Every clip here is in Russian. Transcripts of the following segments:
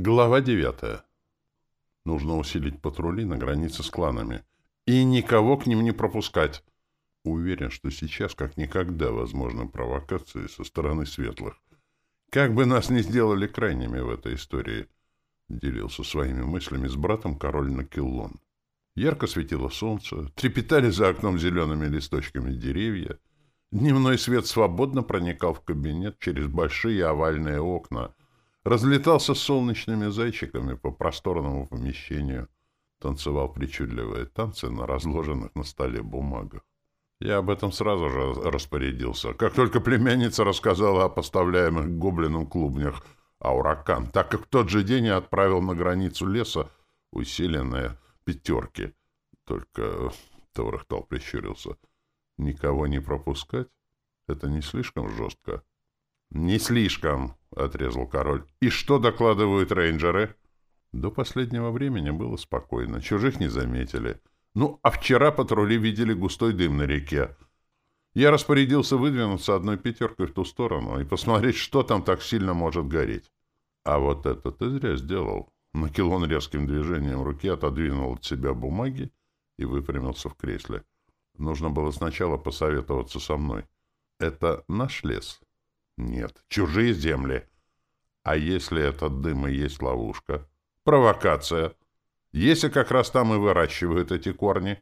Глава девятая. Нужно усилить патрули на границе с кланами. И никого к ним не пропускать. Уверен, что сейчас как никогда возможны провокации со стороны светлых. Как бы нас ни сделали крайними в этой истории, делился своими мыслями с братом король Накиллон. Ярко светило солнце, трепетали за окном зелеными листочками деревья. Дневной свет свободно проникал в кабинет через большие овальные окна, разлетался солнечными зайчиками по просторному помещению, танцевал причудливые танцы на разложенных на столе бумагах. Я об этом сразу же распорядился. Как только племянница рассказала о поставляемых гоблином клубнях «Ауракан», так как в тот же день я отправил на границу леса усиленные пятерки. Только Таурахтал прищурился. Никого не пропускать? Это не слишком жестко? Не слишком, отрезал король. И что докладывают рейнджеры? До последнего времени было спокойно. Чужих не заметили. Ну, а вчера патрули видели густой дым на реке. Я распорядился выдвинуться одной пятеркой в ту сторону и посмотреть, что там так сильно может гореть. А вот это ты зря сделал. Накилон резким движением руки отодвинул от себя бумаги и выпрямился в кресле. Нужно было сначала посоветоваться со мной. Это наш лес. Нет, чужие земли. А если этот дым и есть ловушка? Провокация. Если как раз там и выращивают эти корни.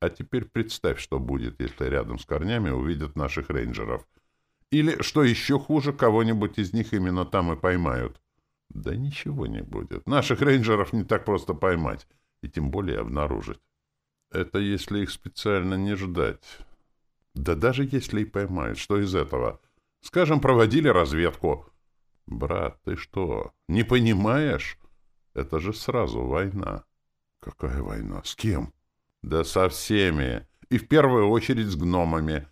А теперь представь, что будет, если рядом с корнями увидят наших рейнджеров. Или, что еще хуже, кого-нибудь из них именно там и поймают. Да ничего не будет. Наших рейнджеров не так просто поймать, и тем более обнаружить. Это если их специально не ждать. Да даже если и поймают, что из этого? Скажем, проводили разведку. Брат, ты что, не понимаешь? Это же сразу война. Какая война? С кем? Да со всеми. И в первую очередь с гномами.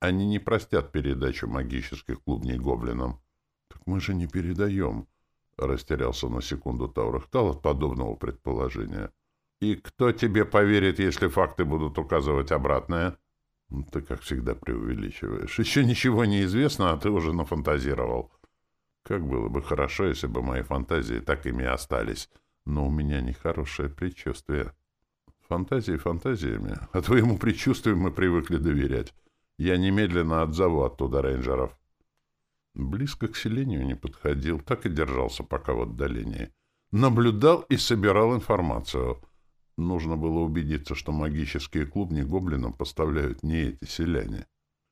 Они не простят передачу магических клубней гоблинам. Так мы же не передаем. Растерялся на секунду Таурахтал от подобного предположения. «И кто тебе поверит, если факты будут указывать обратное?» «Ты, как всегда, преувеличиваешь. Еще ничего не известно, а ты уже нафантазировал. Как было бы хорошо, если бы мои фантазии так ими остались. Но у меня нехорошее предчувствие. Фантазии фантазиями, а твоему предчувствию мы привыкли доверять. Я немедленно отзову оттуда рейнджеров». Близко к селению не подходил, так и держался пока в отдалении. Наблюдал и собирал информацию. Нужно было убедиться, что магические клубни гоблинам поставляют не эти селяне.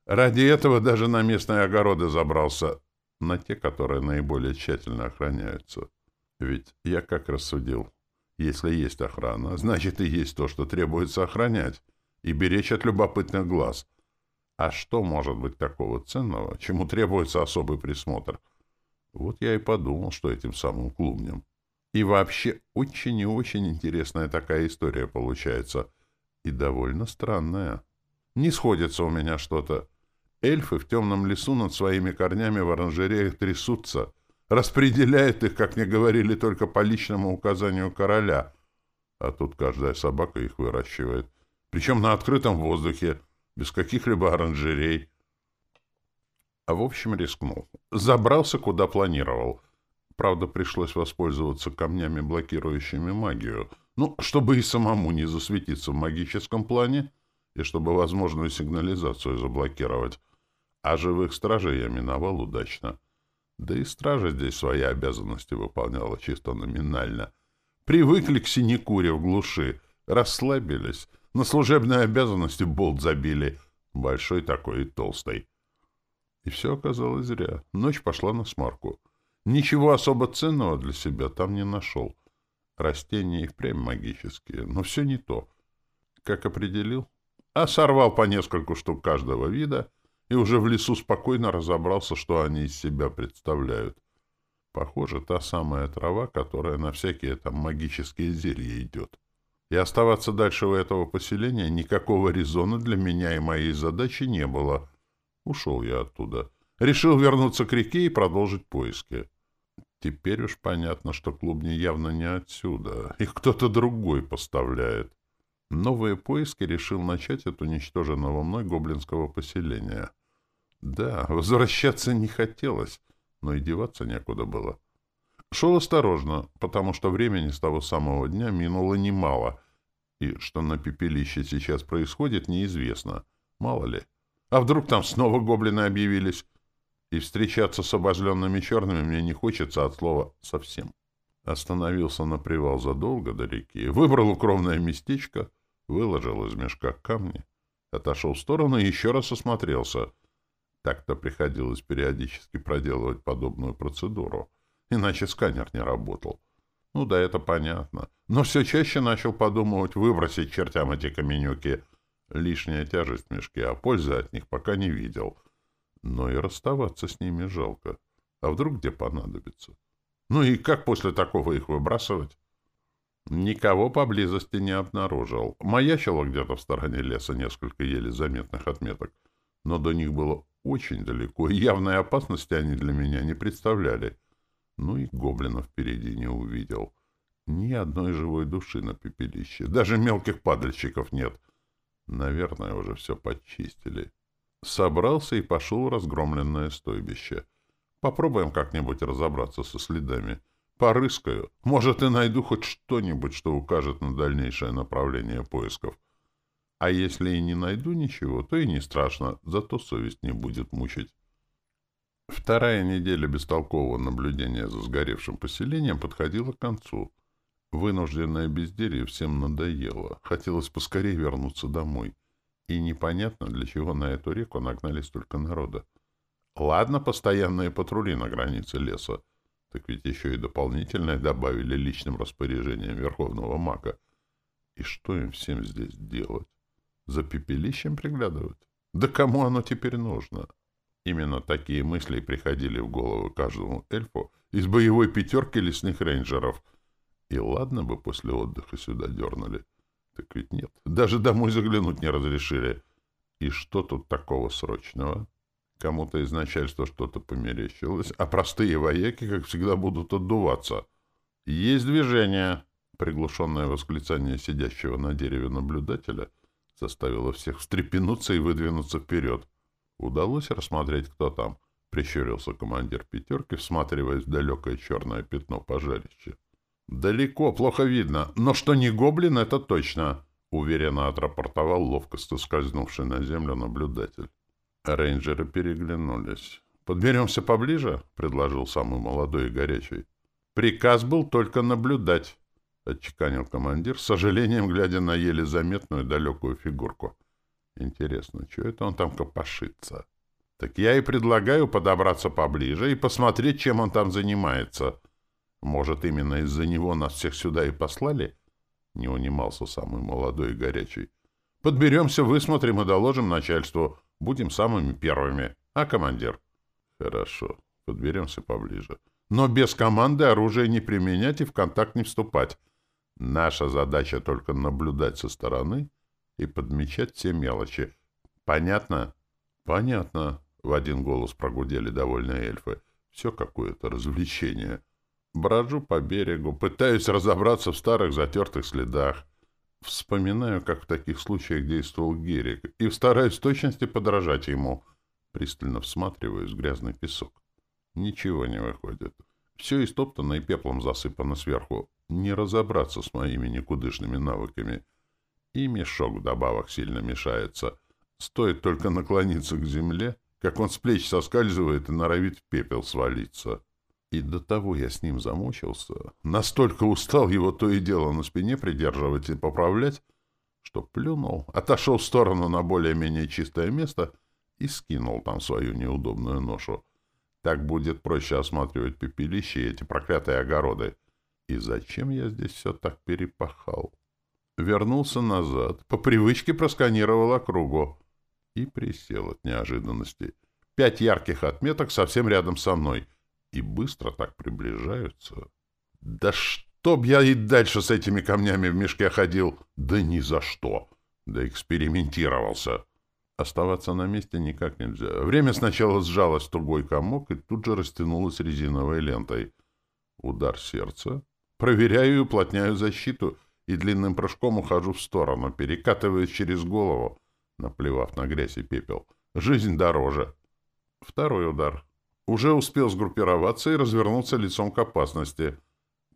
Ради этого даже на местные огороды забрался, на те, которые наиболее тщательно охраняются. Ведь я как рассудил, если есть охрана, значит и есть то, что требуется охранять, и беречь от любопытных глаз — а что может быть такого ценного, чему требуется особый присмотр? Вот я и подумал, что этим самым клубнем. И вообще очень и очень интересная такая история получается. И довольно странная. Не сходится у меня что-то. Эльфы в темном лесу над своими корнями в оранжереях трясутся, распределяют их, как мне говорили, только по личному указанию короля. А тут каждая собака их выращивает. Причем на открытом воздухе, без каких-либо оранжерей. А в общем рискнул. Забрался, куда планировал. Правда, пришлось воспользоваться камнями, блокирующими магию. Ну, чтобы и самому не засветиться в магическом плане, и чтобы возможную сигнализацию заблокировать. А живых стражей я миновал удачно. Да и стража здесь свои обязанности выполняла чисто номинально. Привыкли к синекуре в глуши, расслабились, на служебные обязанности болт забили. Большой такой и толстый. И все оказалось зря. Ночь пошла на смарку. Ничего особо ценного для себя там не нашел. Растения и впрямь магические, но все не то. Как определил? А сорвал по нескольку штук каждого вида и уже в лесу спокойно разобрался, что они из себя представляют. Похоже, та самая трава, которая на всякие там магические зелья идет. И оставаться дальше у этого поселения никакого резона для меня и моей задачи не было. Ушел я оттуда. Решил вернуться к реке и продолжить поиски. Теперь уж понятно, что клубни явно не отсюда. Их кто-то другой поставляет. Новые поиски решил начать от уничтоженного мной гоблинского поселения. Да, возвращаться не хотелось, но и деваться некуда было. Шел осторожно, потому что времени с того самого дня минуло немало, и что на пепелище сейчас происходит, неизвестно. Мало ли. А вдруг там снова гоблины объявились? И встречаться с обожленными черными мне не хочется от слова «совсем». Остановился на привал задолго до реки, выбрал укромное местечко, выложил из мешка камни, отошел в сторону и еще раз осмотрелся. Так-то приходилось периодически проделывать подобную процедуру, иначе сканер не работал. Ну да, это понятно. Но все чаще начал подумывать выбросить чертям эти каменюки. Лишняя тяжесть в мешке, а пользы от них пока не видел. Но и расставаться с ними жалко. А вдруг где понадобится? Ну и как после такого их выбрасывать? Никого поблизости не обнаружил. Маячило где-то в стороне леса несколько еле заметных отметок, но до них было очень далеко, и явной опасности они для меня не представляли. Ну и гоблинов впереди не увидел. Ни одной живой души на пепелище. Даже мелких падальщиков нет. Наверное, уже все почистили. Собрался и пошел в разгромленное стойбище. Попробуем как-нибудь разобраться со следами. Порыскаю. Может, и найду хоть что-нибудь, что укажет на дальнейшее направление поисков. А если и не найду ничего, то и не страшно, зато совесть не будет мучить. Вторая неделя бестолкового наблюдения за сгоревшим поселением подходила к концу. Вынужденное безделье всем надоело. Хотелось поскорее вернуться домой. И непонятно, для чего на эту реку нагнали столько народа. Ладно, постоянные патрули на границе леса. Так ведь еще и дополнительное добавили личным распоряжением Верховного Мага. И что им всем здесь делать? За пепелищем приглядывать? Да кому оно теперь нужно? Именно такие мысли приходили в голову каждому эльфу из боевой пятерки лесных рейнджеров. И ладно бы после отдыха сюда дернули. Так ведь нет. Даже домой заглянуть не разрешили. И что тут такого срочного? Кому-то из начальства что-то померещилось, а простые вояки, как всегда, будут отдуваться. «Есть движение!» Приглушенное восклицание сидящего на дереве наблюдателя заставило всех встрепенуться и выдвинуться вперед. Удалось рассмотреть, кто там. Прищурился командир пятерки, всматриваясь в далекое черное пятно пожарища. «Далеко, плохо видно, но что не гоблин, это точно!» — уверенно отрапортовал ловко скользнувший на землю наблюдатель. Рейнджеры переглянулись. «Подберемся поближе?» — предложил самый молодой и горячий. «Приказ был только наблюдать», — отчеканил командир, с сожалением глядя на еле заметную далекую фигурку. «Интересно, что это он там копошится?» «Так я и предлагаю подобраться поближе и посмотреть, чем он там занимается. Может, именно из-за него нас всех сюда и послали?» Не унимался самый молодой и горячий. «Подберемся, высмотрим и доложим начальству». Будем самыми первыми. А командир? Хорошо. Подберемся поближе. Но без команды оружие не применять и в контакт не вступать. Наша задача только наблюдать со стороны и подмечать все мелочи. Понятно? Понятно. В один голос прогудели довольные эльфы. Все какое-то развлечение. Брожу по берегу, пытаюсь разобраться в старых затертых следах. Вспоминаю, как в таких случаях действовал Герик, и стараюсь в точности подражать ему. Пристально всматриваюсь в грязный песок. Ничего не выходит. Все истоптано и пеплом засыпано сверху. Не разобраться с моими никудышными навыками. И мешок вдобавок сильно мешается. Стоит только наклониться к земле, как он с плеч соскальзывает и норовит в пепел свалиться. И до того я с ним замучился, настолько устал его то и дело на спине придерживать и поправлять, что плюнул, отошел в сторону на более-менее чистое место и скинул там свою неудобную ношу. Так будет проще осматривать пепелище и эти проклятые огороды. И зачем я здесь все так перепахал? Вернулся назад, по привычке просканировал округу и присел от неожиданности. Пять ярких отметок совсем рядом со мной — и быстро так приближаются. Да чтоб я и дальше с этими камнями в мешке ходил! Да ни за что! Да экспериментировался! Оставаться на месте никак нельзя. Время сначала сжалось в тугой комок и тут же растянулось резиновой лентой. Удар сердца. Проверяю и уплотняю защиту, и длинным прыжком ухожу в сторону, перекатываясь через голову, наплевав на грязь и пепел. Жизнь дороже. Второй удар. Уже успел сгруппироваться и развернуться лицом к опасности.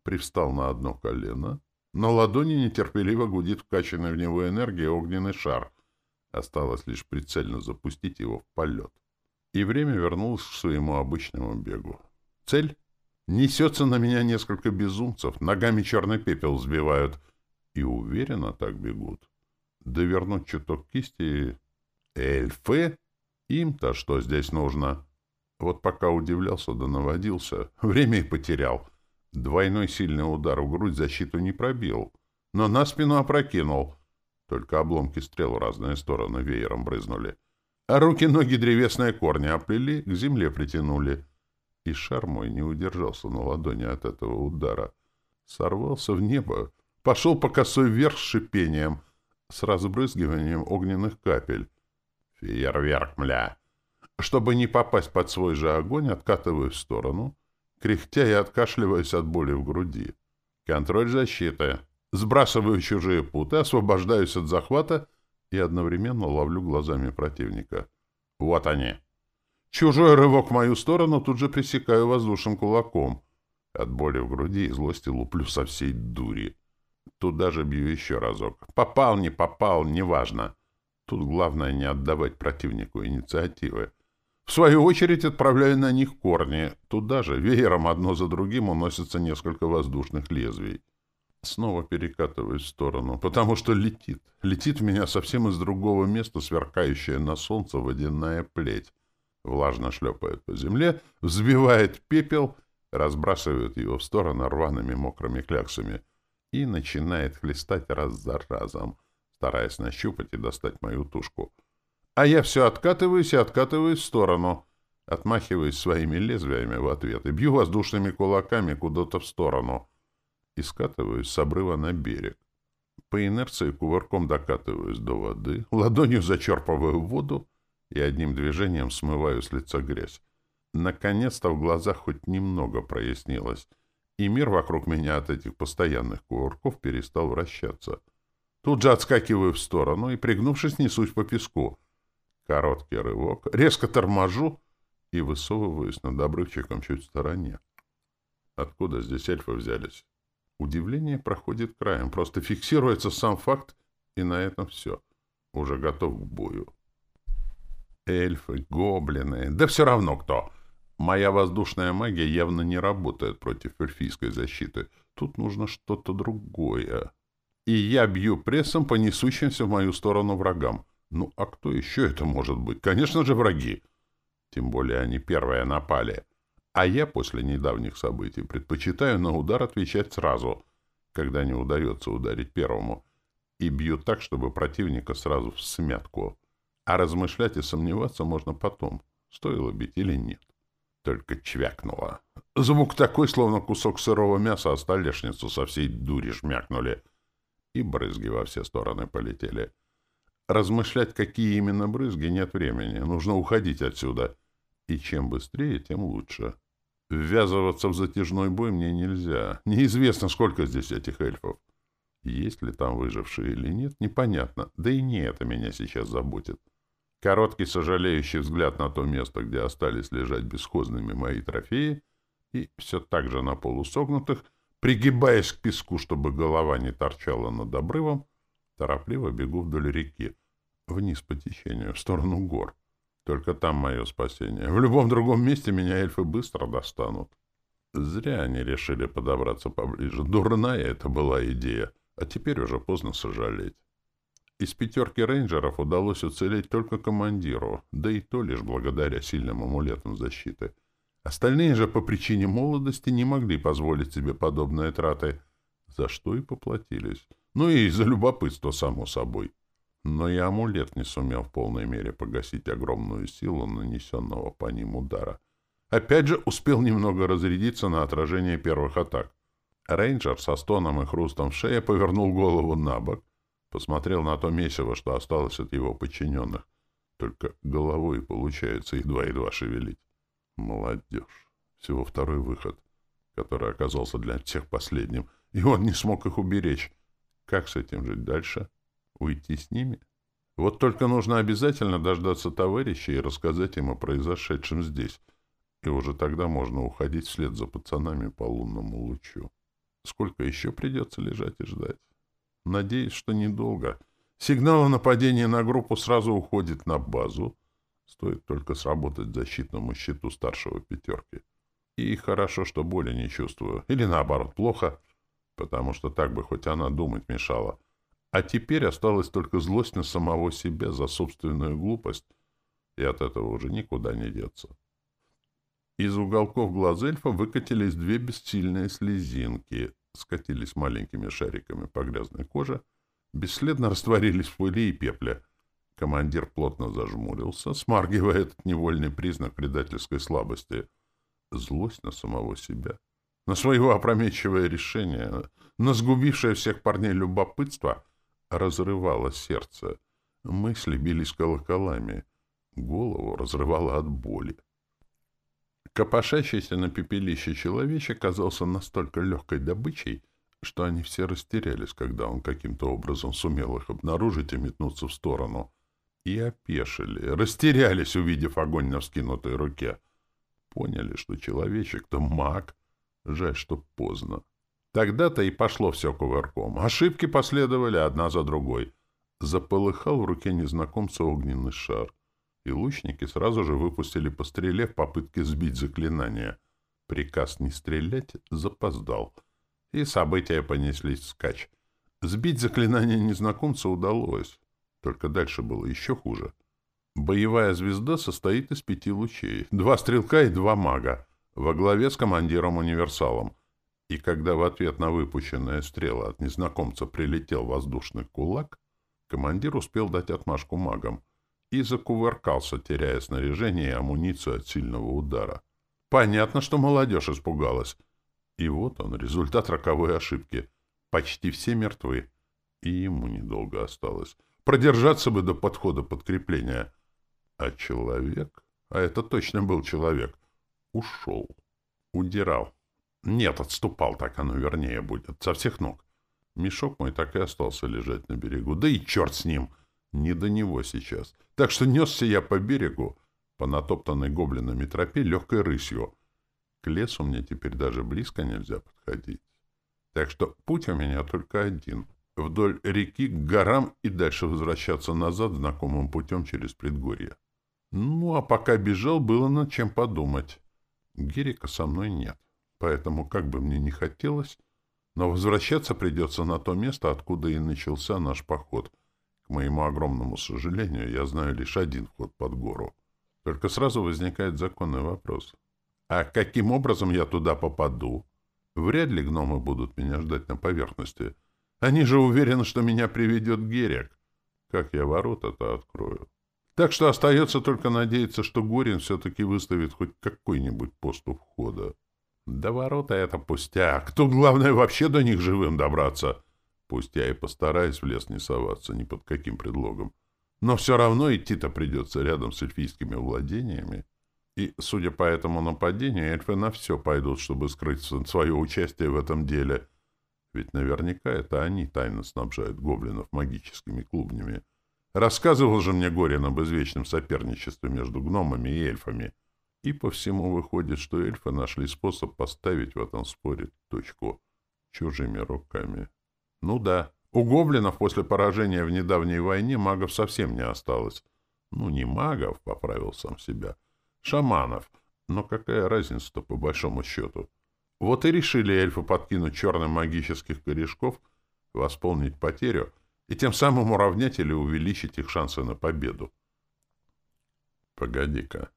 Привстал на одно колено. На ладони нетерпеливо гудит вкачанный в него энергия огненный шар. Осталось лишь прицельно запустить его в полет. И время вернулось к своему обычному бегу. Цель? Несется на меня несколько безумцев, ногами черный пепел взбивают. И уверенно так бегут. Довернуть чуток кисти... Эльфы? Им-то что здесь нужно? Вот пока удивлялся да наводился, время и потерял. Двойной сильный удар в грудь защиту не пробил, но на спину опрокинул. Только обломки стрел в разные стороны веером брызнули. А руки-ноги древесные корни оплели, к земле притянули. И шар мой не удержался на ладони от этого удара. Сорвался в небо, пошел по косой вверх с шипением, с разбрызгиванием огненных капель. Фейерверк, мля! Чтобы не попасть под свой же огонь, откатываю в сторону, кряхтя и откашливаясь от боли в груди. Контроль защиты. Сбрасываю чужие путы, освобождаюсь от захвата и одновременно ловлю глазами противника. Вот они. Чужой рывок в мою сторону тут же пресекаю воздушным кулаком. От боли в груди и злости луплю со всей дури. Тут даже бью еще разок. Попал, не попал, неважно. Тут главное не отдавать противнику инициативы. В свою очередь отправляю на них корни. Туда же веером одно за другим уносятся несколько воздушных лезвий. Снова перекатываюсь в сторону, потому что летит. Летит в меня совсем из другого места сверкающая на солнце водяная плеть. Влажно шлепает по земле, взбивает пепел, разбрасывает его в сторону рваными мокрыми кляксами и начинает хлестать раз за разом, стараясь нащупать и достать мою тушку — а я все откатываюсь и откатываюсь в сторону. Отмахиваюсь своими лезвиями в ответ и бью воздушными кулаками куда-то в сторону. И скатываюсь с обрыва на берег. По инерции кувырком докатываюсь до воды, ладонью зачерпываю воду и одним движением смываю с лица грязь. Наконец-то в глазах хоть немного прояснилось, и мир вокруг меня от этих постоянных кувырков перестал вращаться. Тут же отскакиваю в сторону и, пригнувшись, несусь по песку — Короткий рывок. Резко торможу и высовываюсь над обрывчиком чуть в стороне. Откуда здесь эльфы взялись? Удивление проходит краем. Просто фиксируется сам факт, и на этом все. Уже готов к бою. Эльфы, гоблины, да все равно кто. Моя воздушная магия явно не работает против эльфийской защиты. Тут нужно что-то другое. И я бью прессом по несущимся в мою сторону врагам. Ну, а кто еще это может быть? Конечно же, враги. Тем более они первые напали. А я после недавних событий предпочитаю на удар отвечать сразу, когда не удается ударить первому, и бью так, чтобы противника сразу в смятку. А размышлять и сомневаться можно потом, стоило бить или нет. Только чвякнуло. Звук такой, словно кусок сырого мяса о столешницу со всей дури жмякнули. И брызги во все стороны полетели. Размышлять, какие именно брызги, нет времени. Нужно уходить отсюда. И чем быстрее, тем лучше. Ввязываться в затяжной бой мне нельзя. Неизвестно, сколько здесь этих эльфов. Есть ли там выжившие или нет, непонятно. Да и не это меня сейчас заботит. Короткий сожалеющий взгляд на то место, где остались лежать бесхозными мои трофеи, и все так же на полусогнутых, пригибаясь к песку, чтобы голова не торчала над обрывом, торопливо бегу вдоль реки вниз по течению, в сторону гор. Только там мое спасение. В любом другом месте меня эльфы быстро достанут. Зря они решили подобраться поближе. Дурная это была идея, а теперь уже поздно сожалеть. Из пятерки рейнджеров удалось уцелеть только командиру, да и то лишь благодаря сильным амулетам защиты. Остальные же по причине молодости не могли позволить себе подобные траты, за что и поплатились. Ну и за любопытство, само собой. Но и амулет не сумел в полной мере погасить огромную силу нанесенного по ним удара. Опять же успел немного разрядиться на отражение первых атак. Рейнджер со стоном и хрустом в шее повернул голову на бок, посмотрел на то месиво, что осталось от его подчиненных. Только головой получается едва-едва шевелить. Молодежь. Всего второй выход, который оказался для всех последним, и он не смог их уберечь. Как с этим жить дальше? — Уйти с ними? Вот только нужно обязательно дождаться товарища и рассказать им о произошедшем здесь. И уже тогда можно уходить вслед за пацанами по лунному лучу. Сколько еще придется лежать и ждать? Надеюсь, что недолго. Сигнал о нападении на группу сразу уходит на базу. Стоит только сработать защитному щиту старшего пятерки. И хорошо, что боли не чувствую. Или наоборот, плохо, потому что так бы хоть она думать мешала. А теперь осталась только злость на самого себя за собственную глупость, и от этого уже никуда не деться. Из уголков глаз эльфа выкатились две бессильные слезинки, скатились маленькими шариками по грязной коже, бесследно растворились в пыли и пепле. Командир плотно зажмурился, смаргивая этот невольный признак предательской слабости. Злость на самого себя, на своего опрометчивое решение, на сгубившее всех парней любопытство, разрывало сердце. Мысли бились колоколами, голову разрывало от боли. Копошащийся на пепелище человечек казался настолько легкой добычей, что они все растерялись, когда он каким-то образом сумел их обнаружить и метнуться в сторону. И опешили, растерялись, увидев огонь на вскинутой руке. Поняли, что человечек-то маг. Жаль, что поздно. Тогда-то и пошло все кувырком. Ошибки последовали одна за другой. Заполыхал в руке незнакомца огненный шар и лучники сразу же выпустили по стреле в попытке сбить заклинание. Приказ не стрелять запоздал, и события понеслись вскачь. Сбить заклинание незнакомца удалось, только дальше было еще хуже. Боевая звезда состоит из пяти лучей, два стрелка и два мага, во главе с командиром-универсалом. И когда в ответ на выпущенные стрелы от незнакомца прилетел воздушный кулак, командир успел дать отмашку магам — и закувыркался, теряя снаряжение и амуницию от сильного удара. Понятно, что молодежь испугалась. И вот он, результат роковой ошибки. Почти все мертвы. И ему недолго осталось. Продержаться бы до подхода подкрепления. А человек, а это точно был человек, ушел. Удирал. Нет, отступал, так оно вернее будет. Со всех ног. Мешок мой так и остался лежать на берегу. Да и черт с ним! Не до него сейчас. Так что несся я по берегу, по натоптанной гоблинами тропе, легкой рысью. К лесу мне теперь даже близко нельзя подходить. Так что путь у меня только один. Вдоль реки к горам и дальше возвращаться назад знакомым путем через предгорье. Ну, а пока бежал, было над чем подумать. Герика со мной нет, поэтому, как бы мне ни хотелось, но возвращаться придется на то место, откуда и начался наш поход — к моему огромному сожалению, я знаю лишь один вход под гору. Только сразу возникает законный вопрос. А каким образом я туда попаду? Вряд ли гномы будут меня ждать на поверхности. Они же уверены, что меня приведет Герек. Как я ворота-то открою? Так что остается только надеяться, что Горин все-таки выставит хоть какой-нибудь пост у входа. Да ворота — это пустяк. Тут главное вообще до них живым добраться. Пусть я и постараюсь в лес не соваться ни под каким предлогом. Но все равно идти-то придется рядом с эльфийскими владениями. И, судя по этому нападению, эльфы на все пойдут, чтобы скрыть свое участие в этом деле. Ведь наверняка это они тайно снабжают гоблинов магическими клубнями. Рассказывал же мне Горин об извечном соперничестве между гномами и эльфами. И по всему выходит, что эльфы нашли способ поставить в этом споре точку чужими руками. Ну да, у гоблинов после поражения в недавней войне магов совсем не осталось. Ну, не магов, поправил сам себя, шаманов. Но какая разница-то по большому счету? Вот и решили эльфы подкинуть черным магических корешков, восполнить потерю и тем самым уравнять или увеличить их шансы на победу. Погоди-ка.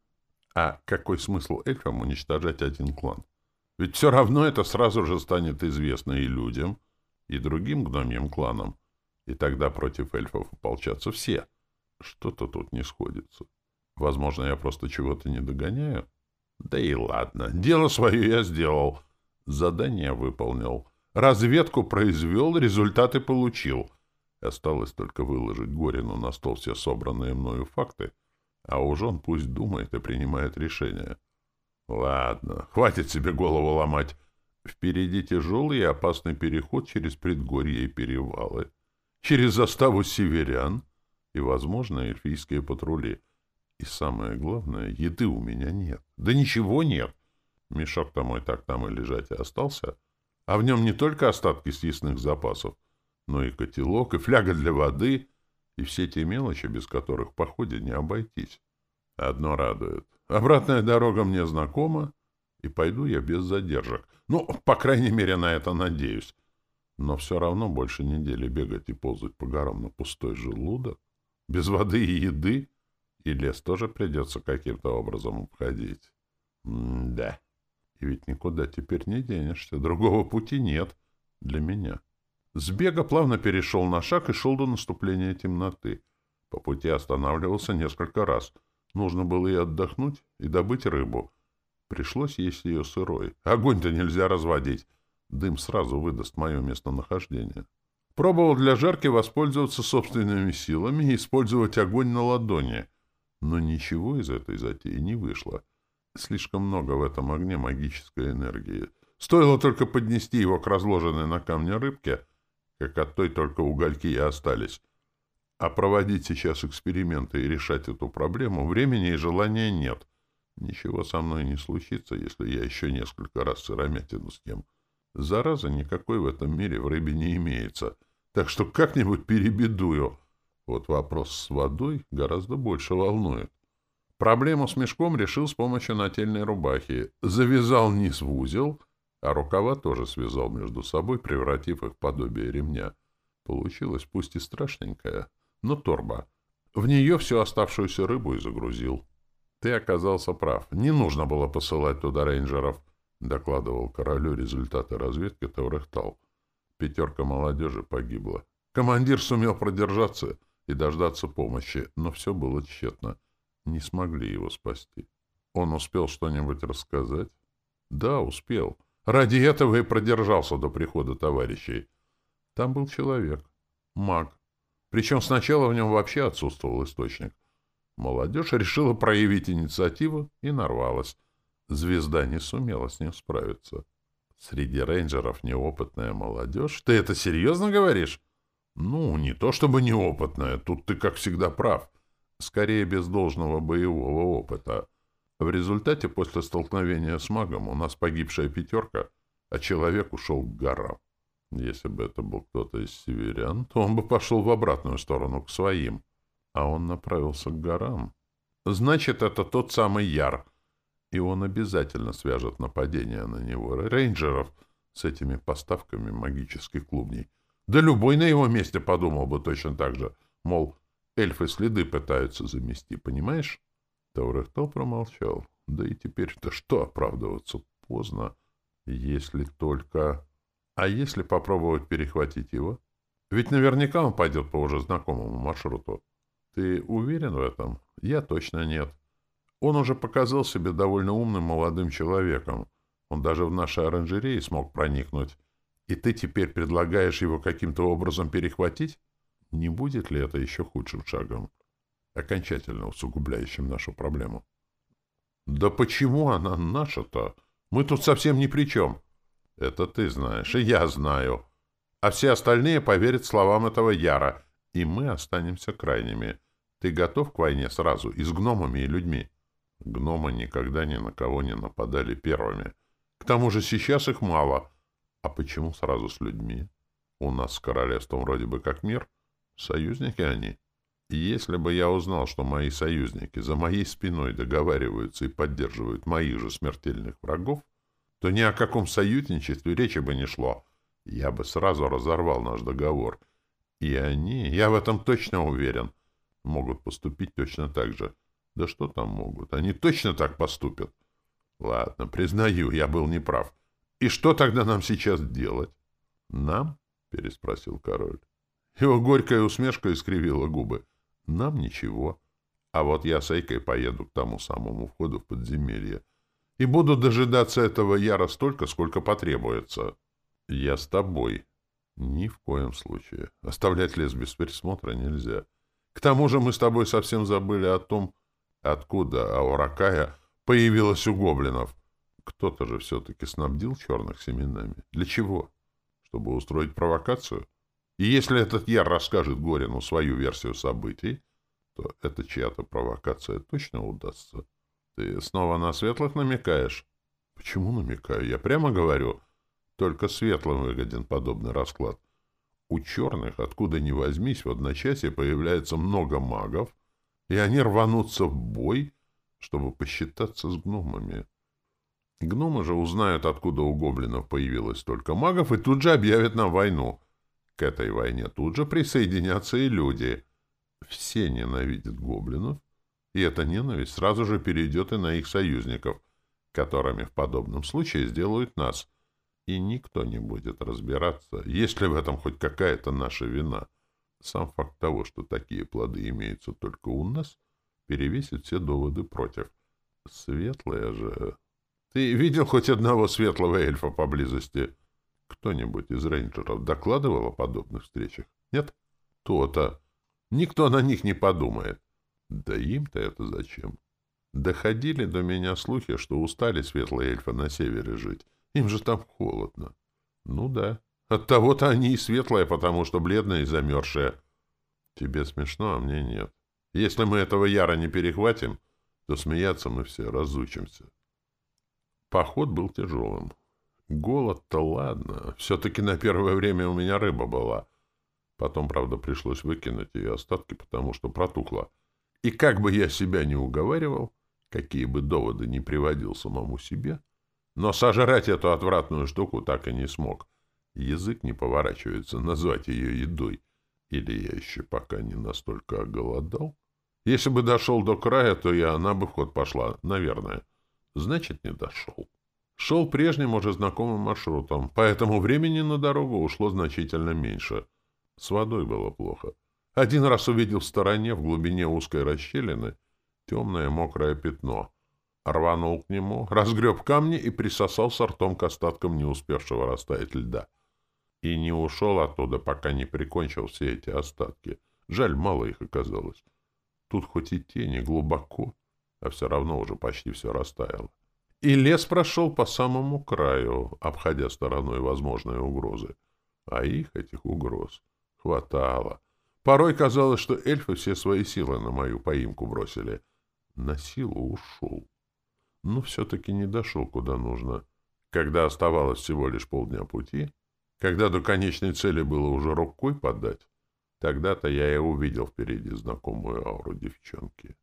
А какой смысл эльфам уничтожать один клан? Ведь все равно это сразу же станет известно и людям, и другим гномьим кланам, и тогда против эльфов ополчатся все. Что-то тут не сходится. Возможно, я просто чего-то не догоняю. Да и ладно, дело свое я сделал. Задание выполнил. Разведку произвел, результаты получил. Осталось только выложить Горину на стол все собранные мною факты, а уж он пусть думает и принимает решение. Ладно, хватит себе голову ломать. Впереди тяжелый и опасный переход через предгорья и перевалы, через заставу северян и, возможно, эльфийские патрули. И самое главное, еды у меня нет. Да ничего нет. Мешок-то мой так там и лежать и остался. А в нем не только остатки съестных запасов, но и котелок, и фляга для воды, и все те мелочи, без которых в походе не обойтись. Одно радует. Обратная дорога мне знакома, и пойду я без задержек. Ну, по крайней мере, на это надеюсь. Но все равно больше недели бегать и ползать по горам на пустой желудок, без воды и еды, и лес тоже придется каким-то образом обходить. М-да. И ведь никуда теперь не денешься, другого пути нет для меня. С бега плавно перешел на шаг и шел до наступления темноты. По пути останавливался несколько раз. Нужно было и отдохнуть, и добыть рыбу. Пришлось есть ее сырой. Огонь-то нельзя разводить. Дым сразу выдаст мое местонахождение. Пробовал для жарки воспользоваться собственными силами и использовать огонь на ладони. Но ничего из этой затеи не вышло. Слишком много в этом огне магической энергии. Стоило только поднести его к разложенной на камне рыбке, как от той только угольки и остались. А проводить сейчас эксперименты и решать эту проблему времени и желания нет. Ничего со мной не случится, если я еще несколько раз сыромятину съем. Зараза никакой в этом мире в рыбе не имеется, так что как-нибудь перебедую. Вот вопрос с водой гораздо больше волнует. Проблему с мешком решил с помощью нательной рубахи. Завязал низ в узел, а рукава тоже связал между собой, превратив их в подобие ремня. Получилось пусть и страшненькая, но торба. В нее всю оставшуюся рыбу и загрузил. Ты оказался прав. Не нужно было посылать туда рейнджеров —— докладывал королю результаты разведки Таурехтал. Пятерка молодежи погибла. Командир сумел продержаться и дождаться помощи, но все было тщетно. Не смогли его спасти. Он успел что-нибудь рассказать? Да, успел. Ради этого и продержался до прихода товарищей. Там был человек. Маг. Причем сначала в нем вообще отсутствовал источник. Молодежь решила проявить инициативу и нарвалась. Звезда не сумела с ним справиться. Среди рейнджеров неопытная молодежь? Ты это серьезно говоришь? Ну, не то чтобы неопытная, тут ты, как всегда, прав. Скорее, без должного боевого опыта. В результате, после столкновения с магом, у нас погибшая пятерка, а человек ушел к горам. Если бы это был кто-то из северян, то он бы пошел в обратную сторону, к своим. А он направился к горам. Значит, это тот самый Яр — и он обязательно свяжет нападение на него рейнджеров с этими поставками магических клубней. Да любой на его месте подумал бы точно так же, мол, эльфы следы пытаются замести, понимаешь? Таурехтал промолчал. Да и теперь-то что оправдываться? Поздно. Если только... А если попробовать перехватить его? Ведь наверняка он пойдет по уже знакомому маршруту. Ты уверен в этом? Я точно нет. Он уже показал себе довольно умным молодым человеком. Он даже в нашей оранжерее смог проникнуть. И ты теперь предлагаешь его каким-то образом перехватить? Не будет ли это еще худшим шагом, окончательно усугубляющим нашу проблему? Да почему она наша-то? Мы тут совсем ни при чем. Это ты знаешь, и я знаю. А все остальные поверят словам этого Яра, и мы останемся крайними. Ты готов к войне сразу и с гномами, и людьми? Гномы никогда ни на кого не нападали первыми. К тому же сейчас их мало. А почему сразу с людьми? У нас с королевством вроде бы как мир. Союзники они. Если бы я узнал, что мои союзники за моей спиной договариваются и поддерживают моих же смертельных врагов, то ни о каком союзничестве речи бы не шло. Я бы сразу разорвал наш договор. И они, я в этом точно уверен, могут поступить точно так же. Да что там могут? Они точно так поступят. Ладно, признаю, я был неправ. И что тогда нам сейчас делать? Нам? Переспросил король. Его горькая усмешка искривила губы. Нам ничего. А вот я с Эйкой поеду к тому самому входу в подземелье. И буду дожидаться этого яра столько, сколько потребуется. Я с тобой. Ни в коем случае. Оставлять лес без присмотра нельзя. К тому же мы с тобой совсем забыли о том, Откуда Ауракая появилась у гоблинов? Кто-то же все-таки снабдил черных семенами. Для чего? Чтобы устроить провокацию? И если этот Яр расскажет Горину свою версию событий, то это чья-то провокация точно удастся. Ты снова на светлых намекаешь? Почему намекаю? Я прямо говорю. Только светлым выгоден подобный расклад. У черных, откуда ни возьмись, в одночасье появляется много магов, и они рванутся в бой, чтобы посчитаться с гномами. Гномы же узнают, откуда у гоблинов появилось столько магов, и тут же объявят нам войну. К этой войне тут же присоединятся и люди. Все ненавидят гоблинов, и эта ненависть сразу же перейдет и на их союзников, которыми в подобном случае сделают нас. И никто не будет разбираться, есть ли в этом хоть какая-то наша вина. Сам факт того, что такие плоды имеются только у нас, перевесит все доводы против. Светлые же... Ты видел хоть одного светлого эльфа поблизости? Кто-нибудь из рейнджеров докладывал о подобных встречах? Нет? То-то. Никто на них не подумает. Да им-то это зачем? Доходили до меня слухи, что устали светлые эльфы на севере жить. Им же там холодно. Ну да. От того-то они и светлые, потому что бледные и замерзшие. Тебе смешно, а мне нет. Если мы этого яра не перехватим, то смеяться мы все разучимся. Поход был тяжелым. Голод-то ладно. Все-таки на первое время у меня рыба была. Потом, правда, пришлось выкинуть ее остатки, потому что протухла. И как бы я себя не уговаривал, какие бы доводы не приводил самому себе, но сожрать эту отвратную штуку так и не смог. Язык не поворачивается назвать ее едой. Или я еще пока не настолько оголодал? Если бы дошел до края, то и она бы в ход пошла, наверное. Значит, не дошел. Шел прежним уже знакомым маршрутом, поэтому времени на дорогу ушло значительно меньше. С водой было плохо. Один раз увидел в стороне, в глубине узкой расщелины, темное мокрое пятно. Рванул к нему, разгреб камни и присосался ртом к остаткам не успевшего растаять льда. И не ушел оттуда, пока не прикончил все эти остатки. Жаль, мало их оказалось. Тут хоть и тени глубоко, а все равно уже почти все растаяло. И лес прошел по самому краю, обходя стороной возможные угрозы. А их, этих угроз, хватало. Порой казалось, что эльфы все свои силы на мою поимку бросили. На силу ушел. Но все-таки не дошел куда нужно. Когда оставалось всего лишь полдня пути, когда до конечной цели было уже рукой подать, тогда-то я и увидел впереди знакомую ауру девчонки.